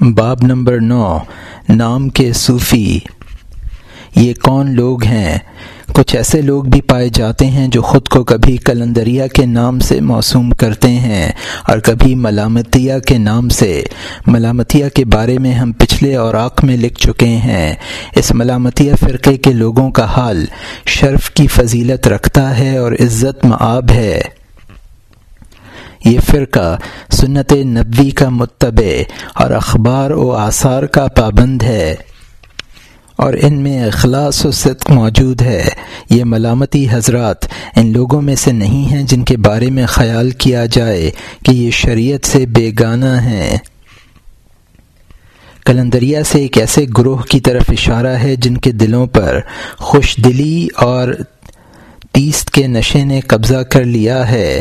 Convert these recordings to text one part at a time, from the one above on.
باب نمبر نو، نام کے صوفی۔ یہ کون لوگ ہیں؟ کچھ ایسے لوگ بھی پائے جاتے ہیں جو خود کو کبھی کلندریا کے نام سے موسوم کرتے ہیں اور کبھی ملامتیا کے نام سے۔ ملامتیا کے بارے میں ہم پچھلے اور آنکھ میں لکھ چکے ہیں۔ اس ملامتیا فرقے کے لوگوں کا حال شرف کی فضیلت رکھتا ہے اور عزت معاب ہے۔ یہ فرقہ سنت نبوی کا متبع اور اخبار و آثار کا پابند ہے اور ان میں اخلاص و صدق موجود ہے۔ یہ ملامتی حضرات ان لوگوں میں سے نہیں ہیں جن کے بارے میں خیال کیا جائے کہ یہ شریعت سے بے گانہ ہیں۔ کلندریا سے ایک ایسے گروہ کی طرف اشارہ ہے جن کے دلوں پر خوش دلی اور تیست کے نشے نے قبضہ کر لیا ہے۔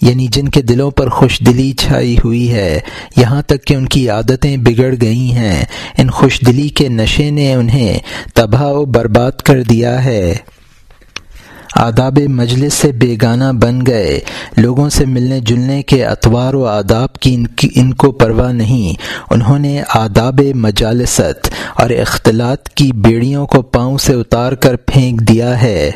یعنی جن کے دلوں پر خوش دلی چھائی ہوئی ہے، یہاں تک کہ ان کی عادتیں بگڑ گئی ہیں۔ ان خوش دلی کے نشے نے انہیں تباہ و برباد کر دیا ہے۔ آداب مجلس سے بیگانہ بن گئے۔ لوگوں سے ملنے جلنے کے اطوار و آداب کی ان کو پرواہ نہیں۔ انہوں نے آداب مجالست اور اختلاط کی بیڑیوں کو پاؤں سے اتار کر پھینک دیا ہے۔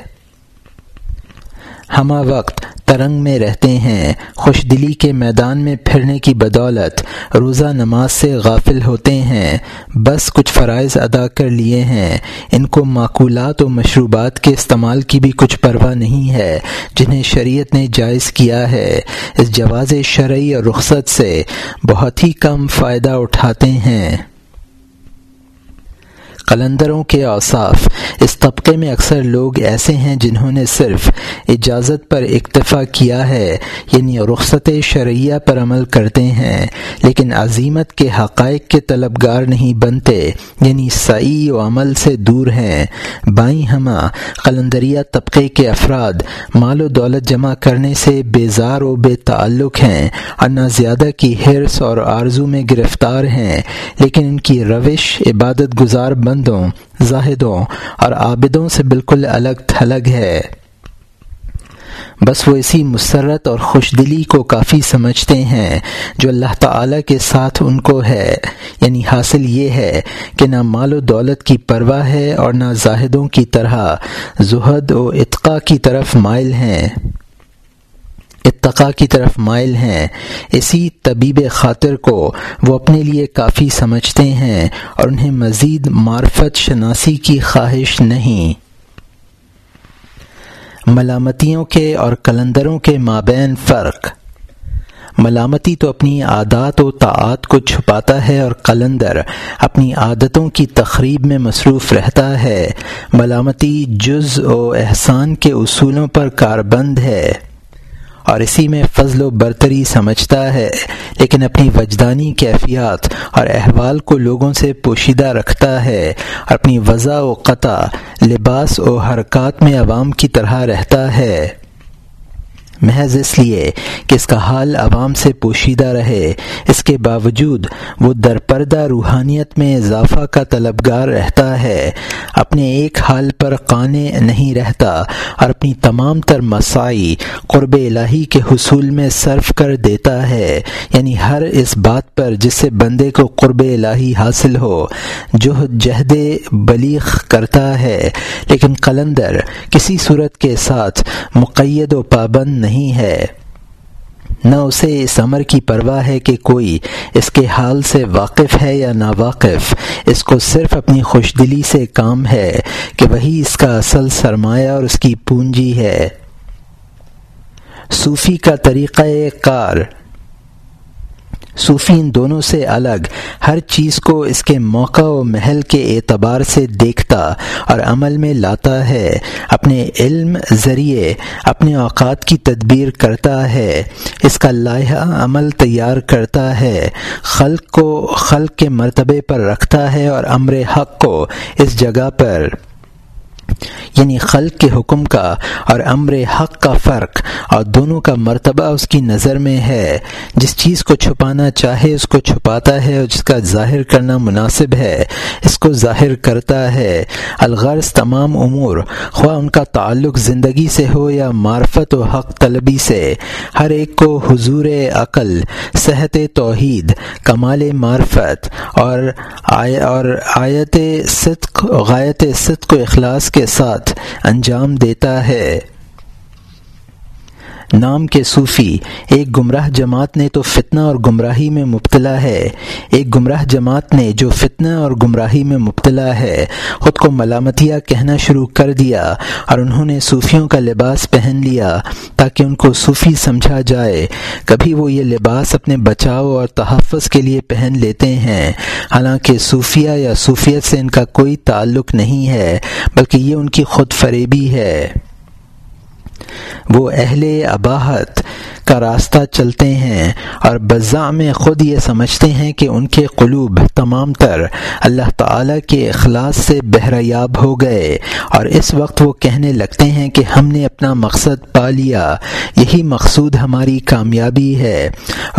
ہمہ وقت ترنگ میں رہتے ہیں، خوش دلی کے میدان میں پھرنے کی بدولت، روزہ نماز سے غافل ہوتے ہیں، بس کچھ فرائض ادا کر لیے ہیں۔ ان کو معقولات و مشروبات کے استعمال کی بھی کچھ پرواہ نہیں ہے، جنہیں شریعت نے جائز کیا ہے۔ اس جواز شرعی اور رخصت سے بہت ہی کم فائدہ اٹھاتے ہیں۔ قلندروں کے اوصاف اس طبقے میں اکثر لوگ ایسے ہیں جنہوں نے صرف اجازت پر اکتفا کیا ہے یعنی رخصت شرعیہ پر عمل کرتے ہیں، لیکن عظیمت کے حقائق کے طلبگار نہیں بنتے یعنی سعی و عمل سے دور ہیں۔ بائیں ہمہ، قلندریہ طبقے کے افراد مال و دولت جمع کرنے سے بیزار و بے تعلق ہیں۔ اور نہ زیادہ کی حرص اور آرزو میں گرفتار ہیں، لیکن ان کی روش، عبادت گزار بند بندوں، زاہدوں اور عابدوں سے بالکل الگ تھلگ ہے۔ بس وہ اسی مسرت اور خوش دلی کو کافی سمجھتے ہیں جو اللہ تعالی کے ساتھ ان کو ہے۔ یعنی حاصل یہ ہے کہ نہ مال و دولت کی پرواہ ہے اور نہ زاہدوں کی طرح زہد و اتقا کی طرف مائل ہیں۔ اتقا کی طرف مائل ہیں۔ اسی طبیب خاطر کو وہ اپنے لیے کافی سمجھتے ہیں اور انہیں مزید معرفت شناسی کی خواہش نہیں۔ ملامتیوں کے اور کلندروں کے مابین فرق۔ ملامتی تو اپنی عادات و طاعت کو چھپاتا ہے اور قلندر اپنی عادتوں کی تقریب میں مصروف رہتا ہے۔ ملامتی جز و احسان کے اصولوں پر کاربند ہے۔ اور اسی میں فضل و برتری سمجھتا ہے، لیکن اپنی وجدانی کیفیات اور احوال کو لوگوں سے پوشیدہ رکھتا ہے اور اپنی وضع و قطع، لباس و حرکات میں عوام کی طرح رہتا ہے۔ محض اس لیے کہ اس کا حال عوام سے پوشیدہ رہے۔ اس کے باوجود وہ درپردہ روحانیت میں اضافہ کا طلبگار رہتا ہے۔ اپنے ایک حال پر قانے نہیں رہتا اور اپنی تمام تر مسائی قرب الہی کے حصول میں صرف کر دیتا ہے۔ یعنی ہر اس بات پر جس سے بندے کو قرب الہی حاصل ہو جو جہد بلیغ کرتا ہے۔ لیکن قلندر کسی صورت کے ساتھ مقید و پابند نہیں ہے۔ نہ اسے اس امر کی پرواہ ہے کہ کوئی اس کے حال سے واقف ہے یا نا واقف اس کو صرف اپنی خوش دلی سے کام ہے کہ وہی اس کا اصل سرمایہ اور اس کی پونجی ہے۔ صوفی کا طریقہ کار۔ صوفی ان دونوں سے الگ، ہر چیز کو اس کے موقع و محل کے اعتبار سے دیکھتا اور عمل میں لاتا ہے، اپنے علم ذریعے، اپنے اوقات کی تدبیر کرتا ہے، اس کا لائحہ عمل تیار کرتا ہے، خلق کو خلق کے مرتبے پر رکھتا ہے اور امر حق کو اس جگہ پر۔ یعنی خلق کے حکم کا اور امر حق کا فرق اور دونوں کا مرتبہ اس کی نظر میں ہے۔ جس چیز کو چھپانا چاہے اس کو چھپاتا ہے اور جس کا ظاہر کرنا مناسب ہے، اس کو ظاہر کرتا ہے۔ الغرض تمام امور، خواہ ان کا تعلق زندگی سے ہو یا معرفت و حق طلبی سے، ہر ایک کو حضور عقل، صحت توحید، کمال معرفت اور آیت صدق، غایت صدق و اخلاص کے ساتھ انجام دیتا ہے۔ نام کے صوفی، ایک گمراہ جماعت نے تو فتنہ اور گمراہی میں مبتلا ہے۔ ایک گمراہ جماعت نے جو فتنہ اور گمراہی میں مبتلا ہے، خود کو ملامتیہ کہنا شروع کر دیا اور انہوں نے صوفیوں کا لباس پہن لیا تاکہ ان کو صوفی سمجھا جائے۔ کبھی وہ یہ لباس اپنے بچاؤ اور تحفظ کے لیے پہن لیتے ہیں۔ حالانکہ صوفیہ یا صوفیت سے ان کا کوئی تعلق نہیں ہے، بلکہ یہ ان کی خود فریبی ہے۔ وہ اہل اباہت کا راستہ چلتے ہیں اور بزا میں خود یہ سمجھتے ہیں کہ ان کے قلوب تمام تر اللہ تعالی کے اخلاص سے بہریاب ہو گئے اور اس وقت وہ کہنے لگتے ہیں کہ ہم نے اپنا مقصد پا لیا۔ یہی مقصود ہماری کامیابی ہے۔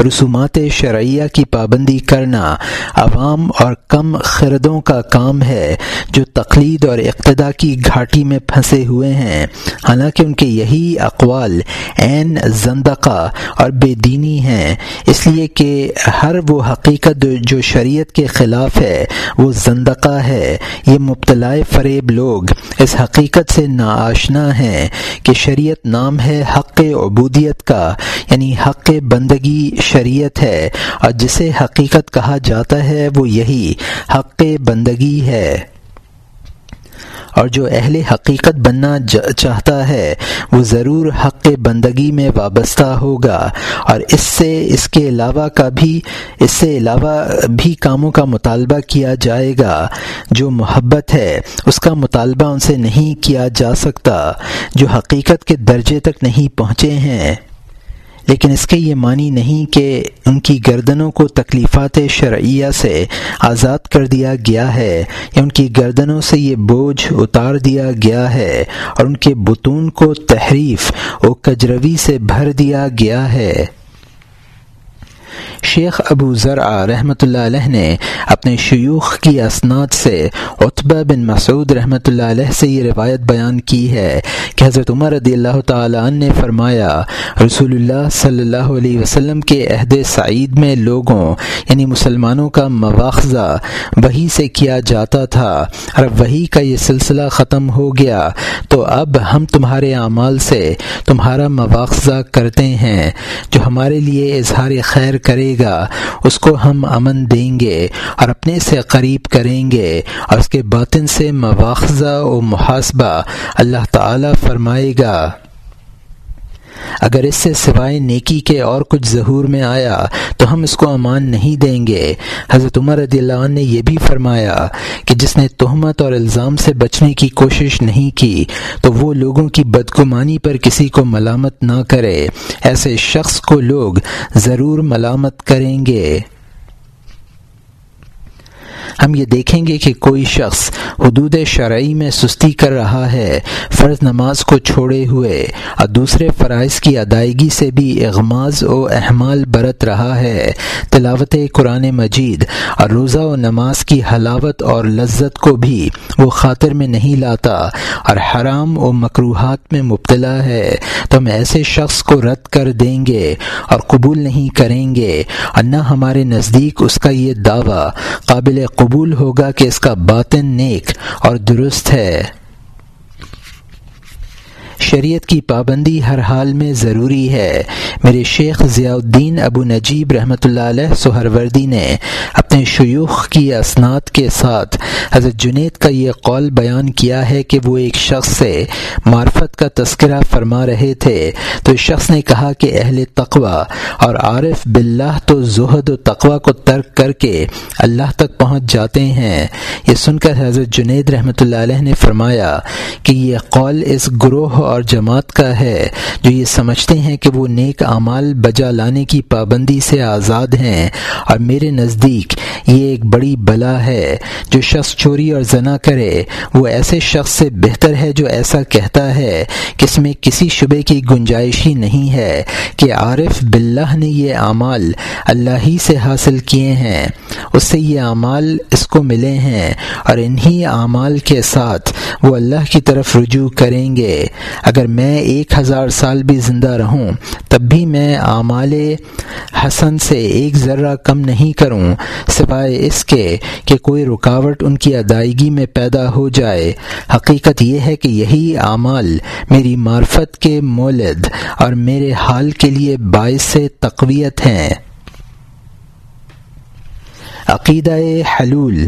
رسومات شرعیہ کی پابندی کرنا عوام اور کم خردوں کا کام ہے جو تقلید اور اقتدا کی گھاٹی میں پھنسے ہوئے ہیں۔ حالانکہ ان کے یہی اقوال عین زندقہ اور بے دینی ہیں۔ اس لیے کہ ہر وہ حقیقت جو شریعت کے خلاف ہے، وہ زندقہ ہے۔ یہ مبتلا فریب لوگ اس حقیقت سے ناآشنا ہیں کہ شریعت نام ہے حق عبودیت کا یعنی حق بندگی شریعت ہے۔ اور جسے حقیقت کہا جاتا ہے، وہ یہی حق بندگی ہے۔ اور جو اہل حقیقت بننا چاہتا ہے، وہ ضرور حق بندگی میں وابستہ ہوگا۔ اور اس سے، اس کے علاوہ کا بھی، اس سے علاوہ بھی کاموں کا مطالبہ کیا جائے گا۔ جو محبت ہے، اس کا مطالبہ ان سے نہیں کیا جا سکتا۔ جو حقیقت کے درجے تک نہیں پہنچے ہیں۔ لیکن اس کے یہ معنی نہیں کہ ان کی گردنوں کو تکلیفات شرعیہ سے آزاد کر دیا گیا ہے یا ان کی گردنوں سے یہ بوجھ اتار دیا گیا ہے اور ان کے بتون کو تحریف و کجروی سے بھر دیا گیا ہے۔ شیخ ابو ذرا رحمۃ اللہ علیہ نے اپنے شیوخ کی اسناد سے اتبہ بن مسعود رحمۃ اللہ علیہ سے یہ روایت بیان کی ہے کہ حضرت عمر رضی اللہ تعالیٰ عنہ نے فرمایا رسول اللہ صلی اللہ علیہ وسلم کے عہد سعید میں لوگوں یعنی مسلمانوں کا مواخذہ وہی سے کیا جاتا تھا، اور وہی کا یہ سلسلہ ختم ہو گیا، تو اب ہم تمہارے اعمال سے تمہارا مواخذہ کرتے ہیں، جو ہمارے لیے اظہار خیر کرے گا، اس کو ہم امن دیں گے اور اپنے سے قریب کریں گے اور اس کے باطن سے مواخذہ و محاسبہ اللہ تعالی فرمائے گا۔ اگر اس سے سوائے نیکی کے اور کچھ ظہور میں آیا تو ہم اس کو امان نہیں دیں گے۔ حضرت عمر رضی اللہ عنہ نے یہ بھی فرمایا کہ جس نے تہمت اور الزام سے بچنے کی کوشش نہیں کی تو وہ لوگوں کی بدگمانی پر کسی کو ملامت نہ کرے۔ ایسے شخص کو لوگ ضرور ملامت کریں گے۔ ہم یہ دیکھیں گے کہ کوئی شخص حدود شرعی میں سستی کر رہا ہے، فرض نماز کو چھوڑے ہوئے، اور دوسرے فرائض کی ادائیگی سے بھی اغماز و احمال برت رہا ہے۔ تلاوت قرآن مجید، اور روزہ و نماز کی حلاوت اور لذت کو بھی وہ خاطر میں نہیں لاتا، اور حرام و مقروحات میں مبتلا ہے۔ تو ہم ایسے شخص کو رد کر دیں گے اور قبول نہیں کریں گے، اور نہ ہمارے نزدیک اس کا یہ دعویٰ قابل قبول ہوگا کہ اس کا باطن نیک اور درست ہے۔ شریعت کی پابندی ہر حال میں ضروری ہے۔ میرے شیخ ضیاء الدین ابو نجیب رحمۃ اللہ علیہ سہروردی نے اپنے شیوخ کی اسناد کے ساتھ حضرت جنید کا یہ قول بیان کیا ہے کہ وہ ایک شخص سے معرفت کا تذکرہ فرما رہے تھے۔ تو اس شخص نے کہا کہ اہل تقوا اور عارف باللہ تو زہد و تقوا کو ترک کر کے اللہ تک پہنچ جاتے ہیں۔ یہ سن کر حضرت جنید رحمۃ اللہ علیہ نے فرمایا کہ یہ قول اس گروہ اور جماعت کا ہے، جو یہ سمجھتے ہیں کہ وہ نیک اعمال بجا لانے کی پابندی سے آزاد ہیں۔ اور میرے نزدیک یہ ایک بڑی بلا ہے جو شخص چوری اور زنا کرے، وہ ایسے شخص سے بہتر ہے جو ایسا کہتا ہے کہ اس میں کسی شبے کی گنجائش ہی نہیں ہے کہ عارف باللہ نے یہ اعمال اللہ ہی سے حاصل کیے ہیں۔ اس سے یہ اعمال اس کو ملے ہیں اور انہی اعمال کے ساتھ وہ اللہ کی طرف رجوع کریں گے۔ اگر میں ایک ہزار سال بھی زندہ رہوں، تب بھی میں اعمال حسن سے ایک ذرہ کم نہیں کروں سوائے اس کے کہ کوئی رکاوٹ ان کی ادائیگی میں پیدا ہو جائے۔ حقیقت یہ ہے کہ یہی اعمال میری معرفت کے مولد اور میرے حال کے لیے باعث تقویت ہیں۔ عقیدہ حلول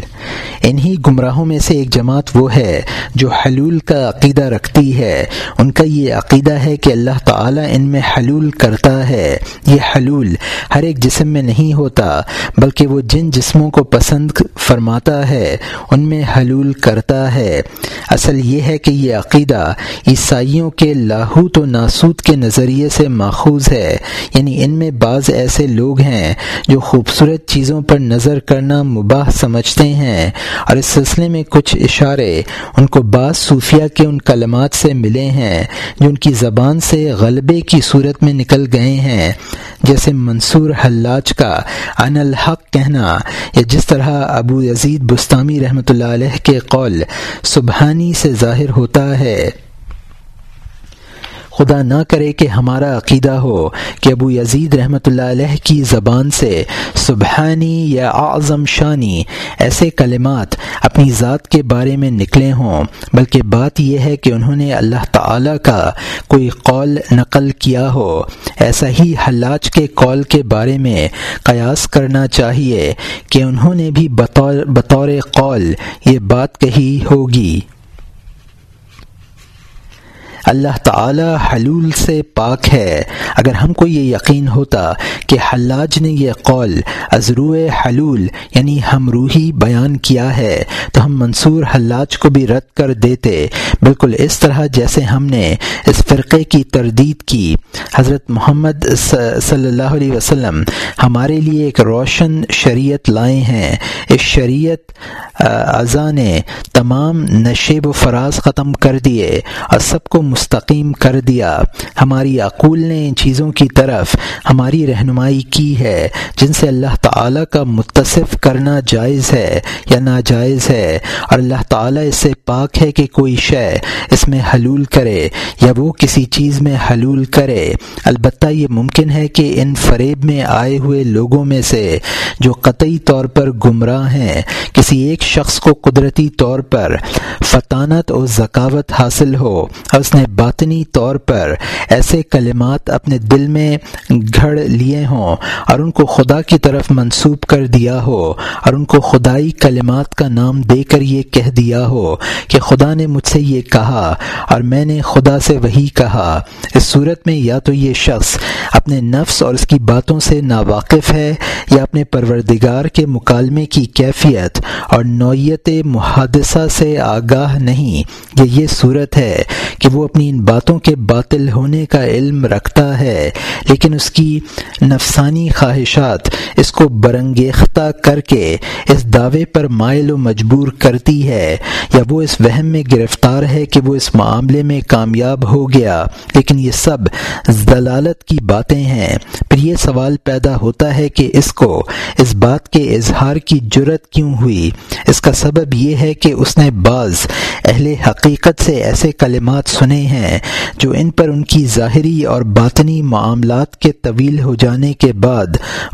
انہی گمراہوں میں سے ایک جماعت وہ ہے جو حلول کا عقیدہ رکھتی ہے۔ ان کا یہ عقیدہ ہے کہ اللہ تعالیٰ ان میں حلول کرتا ہے۔ یہ حلول ہر ایک جسم میں نہیں ہوتا، بلکہ وہ جن جسموں کو پسند فرماتا ہے، ان میں حلول کرتا ہے۔ اصل یہ ہے کہ یہ عقیدہ عیسائیوں کے لاہوت و ناسوت کے نظریے سے ماخوذ ہے۔ یعنی ان میں بعض ایسے لوگ ہیں جو خوبصورت چیزوں پر نظر کرنا مباح سمجھتے ہیں۔ اور اس سلسلے میں کچھ اشارے ان کو بعض صوفیہ کے ان کلمات سے ملے ہیں جو ان کی زبان سے غلبے کی صورت میں نکل گئے ہیں۔ جیسے منصور حلاج کا ان الحق کہنا یا جس طرح ابو یزید بستانی رحمۃ اللہ علیہ کے قول سبحانی سے ظاہر ہوتا ہے۔ خدا نہ کرے کہ ہمارا عقیدہ ہو کہ ابو یزید رحمۃ اللہ علیہ کی زبان سے سبحانی یا اعظم شانی ایسے کلمات اپنی ذات کے بارے میں نکلے ہوں، بلکہ بات یہ ہے کہ انہوں نے اللہ تعالی کا کوئی قول نقل کیا ہو۔ ایسا ہی حلاج کے قول کے بارے میں قیاس کرنا چاہیے کہ انہوں نے بھی بطور بطور قول یہ بات کہی ہوگی۔ اللہ تعالی حلول سے پاک ہے۔ اگر ہم کو یہ یقین ہوتا کہ حلاج نے یہ قول ازرو حلول یعنی ہم روحی بیان کیا ہے، تو ہم منصور حلاج کو بھی رد کر دیتے۔ بالکل اس طرح جیسے ہم نے اس فرقے کی تردید کی۔ حضرت محمد صلی اللہ علیہ وسلم ہمارے لیے ایک روشن شریعت لائے ہیں۔ اس شریعت اعضاء نے تمام نشیب و فراز ختم کر دیے اور سب کو مستقیم کر دیا۔ ہماری عقول نے ان چیزوں کی طرف ہماری رہنمائی کی ہے، جن سے اللہ تعالیٰ کا متصف کرنا جائز ہے یا ناجائز ہے، اور اللہ تعالیٰ اس سے پاک ہے کہ کوئی شے اس میں حلول کرے یا وہ کسی چیز میں حلول کرے۔ البتہ یہ ممکن ہے کہ ان فریب میں آئے ہوئے لوگوں میں سے جو قطعی طور پر گمراہ ہیں، کسی ایک شخص کو قدرتی طور پر فطانت اور ذکاوت حاصل ہو اور اس نے باطنی طور پر ایسے کلمات اپنے دل میں گھڑ لیے ہوں اور ان کو خدا کی طرف منسوب کر دیا ہو اور ان کو خدائی کلمات کا نام دے کر یہ کہہ دیا ہو کہ خدا نے مجھ سے یہ کہا اور میں نے خدا سے وہی کہا۔ اس صورت میں یا تو یہ شخص اپنے نفس اور اس کی باتوں سے ناواقف ہے یا اپنے پروردگار کے مکالمے کی کیفیت اور نوعیت محادثہ سے آگاہ نہیں۔ یہ یہ صورت ہے کہ وہ اپنی ان باتوں کے باطل ہونے کا علم رکھتا ہے، لیکن اس کی نفسانی خواہشات اس کو برنگیختہ کر کے اس دعوے پر مائل و مجبور کرتی ہے۔ یا وہ اس وہم میں گرفتار ہے کہ وہ اس معاملے میں کامیاب ہو گیا۔ لیکن یہ سب ضلالت کی باتیں ہیں۔ پھر یہ سوال پیدا ہوتا ہے کہ اس کو اس بات کے اظہار کی جرت کیوں ہوئی؟ اس کا سبب یہ ہے کہ اس نے بعض اہل حقیقت سے ایسے کلمات سنے ہیں جو ان پر ان کی ظاہری اور باطنی معاملات کے طویل ہو جانے کے بعد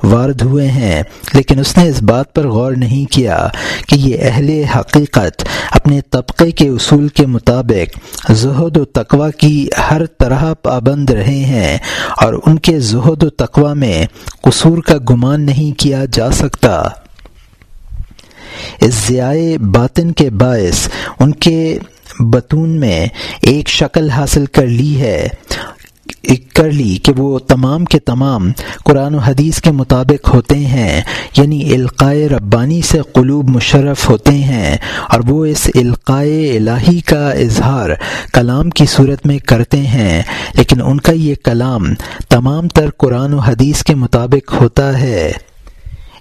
وارد ہوئے ہیں۔ لیکن اس نے اس بات پر غور نہیں کیا کہ یہ اہل حقیقت اپنے طبقے کے اصول کے مطابق زہد و تقوا کی ہر طرح پابند رہے ہیں اور ان کے زہد و تقوا میں قصور کا گمان نہیں کیا جا سکتا۔ اس ضیائے باطن کے باعث ان کے بتون میں ایک شکل حاصل کر لی ہے کر لی کہ وہ تمام کے تمام قرآن و حدیث کے مطابق ہوتے ہیں یعنی القائے ربانی سے قلوب مشرف ہوتے ہیں، اور وہ اس القائے الہی کا اظہار کلام کی صورت میں کرتے ہیں۔ لیکن ان کا یہ کلام تمام تر قرآن و حدیث کے مطابق ہوتا ہے۔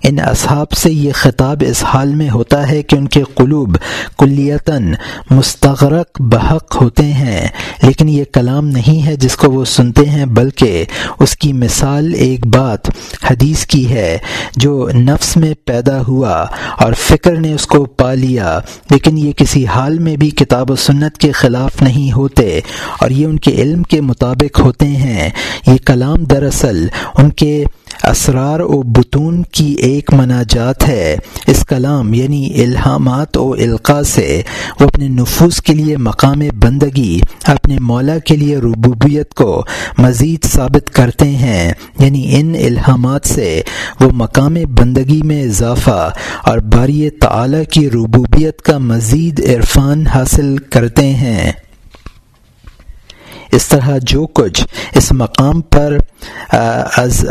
ان اصحاب سے یہ خطاب اس حال میں ہوتا ہے کہ ان کے قلوب کلیتاً مستغرق بحق ہوتے ہیں، لیکن یہ کلام نہیں ہے جس کو وہ سنتے ہیں، بلکہ اس کی مثال ایک بات حدیث کی ہے جو نفس میں پیدا ہوا اور فکر نے اس کو پا لیا، لیکن یہ کسی حال میں بھی کتاب و سنت کے خلاف نہیں ہوتے اور یہ ان کے علم کے مطابق ہوتے ہیں۔ یہ کلام دراصل ان کے اسرار و بتون کی ایک مناجات ہے۔ اس کلام یعنی الہامات و القاع سے وہ اپنے نفوس کے لیے مقام بندگی، اپنے مولا کے لیے ربوبیت کو مزید ثابت کرتے ہیں۔ یعنی ان الہامات سے وہ مقام بندگی میں اضافہ اور باری تعالی کی ربوبیت کا مزید عرفان حاصل کرتے ہیں۔ اس طرح جو کچھ اس مقام پر از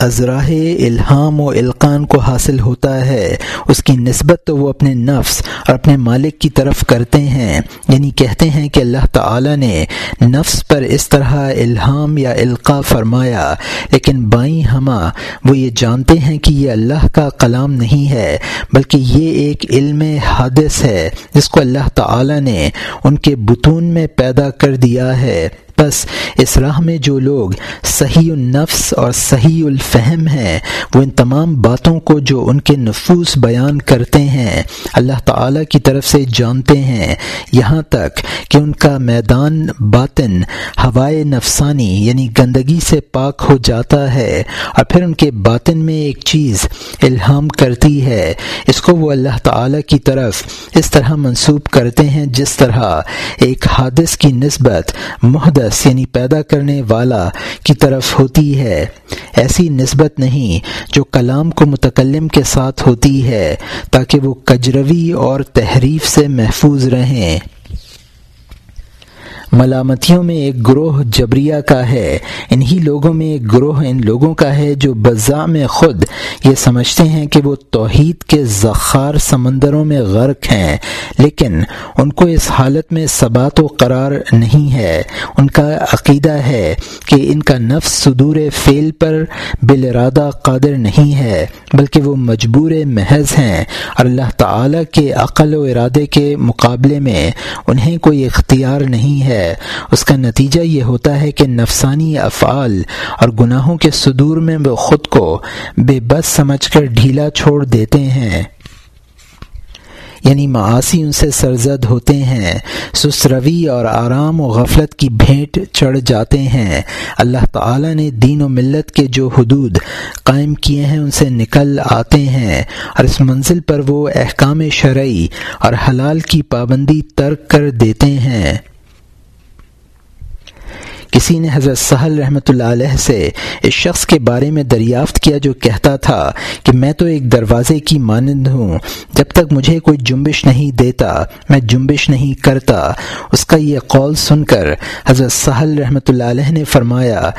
ازراہ الہام و القان کو حاصل ہوتا ہے۔ اس کی نسبت تو وہ اپنے نفس اور اپنے مالک کی طرف کرتے ہیں یعنی کہتے ہیں کہ اللہ تعالی نے نفس پر اس طرح الہام یا القاع فرمایا، لیکن بائیں ہما وہ یہ جانتے ہیں کہ یہ اللہ کا کلام نہیں ہے، بلکہ یہ ایک علم حادث ہے جس کو اللہ تعالی نے ان کے بتون میں پیدا کر دیا ہے۔ بس اس راہ میں جو لوگ صحیح النفس اور صحیح الفہم ہیں، وہ ان تمام باتوں کو جو ان کے نفوس بیان کرتے ہیں، اللہ تعالی کی طرف سے جانتے ہیں۔ یہاں تک کہ ان کا میدان باطن، ہوائے نفسانی یعنی گندگی سے پاک ہو جاتا ہے اور پھر ان کے باطن میں ایک چیز الہام کرتی ہے۔ اس کو وہ اللہ تعالی کی طرف اس طرح منسوب کرتے ہیں جس طرح ایک حادث کی نسبت محدث یعنی پیدا کرنے والا کی طرف ہوتی ہے۔ ایسی نسبت نہیں جو کلام کو متکلم کے ساتھ ہوتی ہے تاکہ وہ کجروی اور تحریف سے محفوظ رہیں۔ ملامتیوں میں ایک گروہ جبریہ کا ہے۔ انہی لوگوں میں ایک گروہ ان لوگوں کا ہے جو بزا میں خود۔ یہ سمجھتے ہیں کہ وہ توحید کے زخار سمندروں میں غرق ہیں۔ لیکن ان کو اس حالت میں ثبات و قرار نہیں ہے۔ ان کا عقیدہ ہے کہ ان کا نفس صدور فعل پر بالارادہ قادر نہیں ہے، بلکہ وہ مجبور محض ہیں۔ اور اللہ تعالی کے عقل و ارادے کے مقابلے میں انہیں کوئی اختیار نہیں ہے۔ اس کا نتیجہ یہ ہوتا ہے کہ نفسانی افعال اور گناہوں کے صدور میں وہ خود کو بے بس سمجھ کر ڈھیلا چھوڑ دیتے ہیں۔ یعنی معاشی ان سے سرزد ہوتے ہیں۔ سسروی اور آرام و غفلت کی بھینٹ چڑھ جاتے ہیں۔ اللہ تعالی نے دین و ملت کے جو حدود قائم کیے ہیں ان سے نکل آتے ہیں۔ اور اس منزل پر وہ احکام شرعی اور حلال کی پابندی ترک کر دیتے ہیں۔ کسی نے حضرت سہل رحمۃ اللہ علیہ سے اس شخص کے بارے میں دریافت کیا جو کہتا تھا کہ میں تو ایک دروازے کی مانند ہوں، جب تک مجھے کوئی جنبش نہیں دیتا، میں جنبش نہیں کرتا۔ اس کا یہ قول سن کر حضرت سہل رحمۃ اللہ علیہ نے فرمایا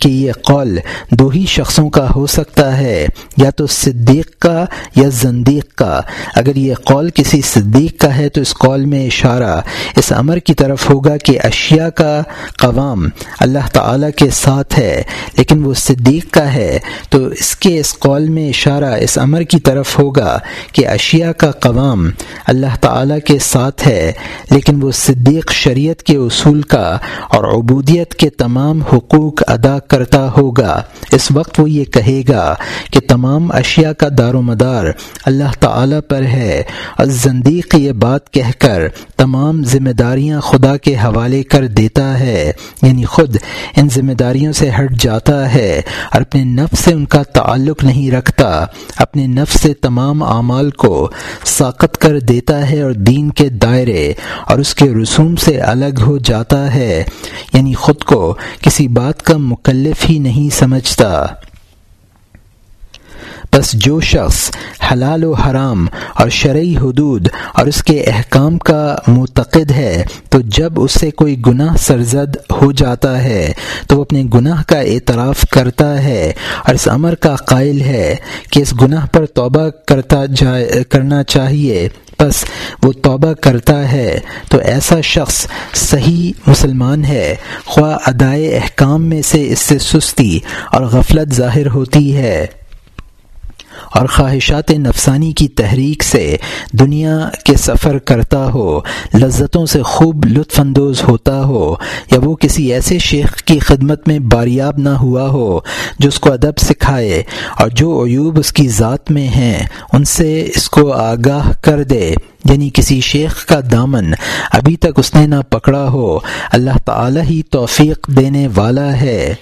کہ یہ قول دو ہی شخصوں کا ہو سکتا ہے، یا تو صدیق کا یا زندیق کا۔ اگر یہ قول کسی صدیق کا ہے تو اس قول میں اشارہ اس امر کی طرف ہوگا کہ اشیاء کا قوام اللہ تعالی کے ساتھ ہے، لیکن وہ صدیق کا ہے۔ تو اس کے اس قول میں اشارہ اس امر کی طرف ہوگا کہ اشیاء کا قوام اللہ تعالی کے ساتھ ہے، لیکن وہ صدیق شریعت کے اصول کا اور عبودیت کے تمام حقوق ادا کرتا ہوگا۔ اس وقت وہ یہ کہے گا کہ تمام اشیاء کا دار و مدار اللہ تعالی پر ہے۔ اور زندیق یہ بات کہہ کر تمام ذمہ داریاں خدا کے حوالے کر دیتا ہے یعنی یعنی خود ان ذمہ داریوں سے ہٹ جاتا ہے اور اپنے نفس سے ان کا تعلق نہیں رکھتا، اپنے نفس سے تمام اعمال کو ساقت کر دیتا ہے اور دین کے دائرے اور اس کے رسوم سے الگ ہو جاتا ہے یعنی خود کو کسی بات کا مکلف ہی نہیں سمجھتا۔ بس جو شخص حلال و حرام اور شرعی حدود اور اس کے احکام کا معتقد ہے، تو جب اس سے کوئی گناہ سرزد ہو جاتا ہے، تو وہ اپنے گناہ کا اعتراف کرتا ہے اور اس امر کا قائل ہے کہ اس گناہ پر توبہ کرتا جائے، کرنا چاہیے۔ بس وہ توبہ کرتا ہے۔ تو ایسا شخص صحیح مسلمان ہے۔ خواہ ادائے احکام میں سے اس سے سستی اور غفلت ظاہر ہوتی ہے۔ اور خواہشات نفسانی کی تحریک سے دنیا کے سفر کرتا ہو، لذتوں سے خوب لطف اندوز ہوتا ہو، یا وہ کسی ایسے شیخ کی خدمت میں باریاب نہ ہوا ہو جو اس کو ادب سکھائے اور جو عیوب اس کی ذات میں ہیں، ان سے اس کو آگاہ کر دے۔ یعنی کسی شیخ کا دامن ابھی تک اس نے نہ پکڑا ہو۔ اللہ تعالی ہی توفیق دینے والا ہے۔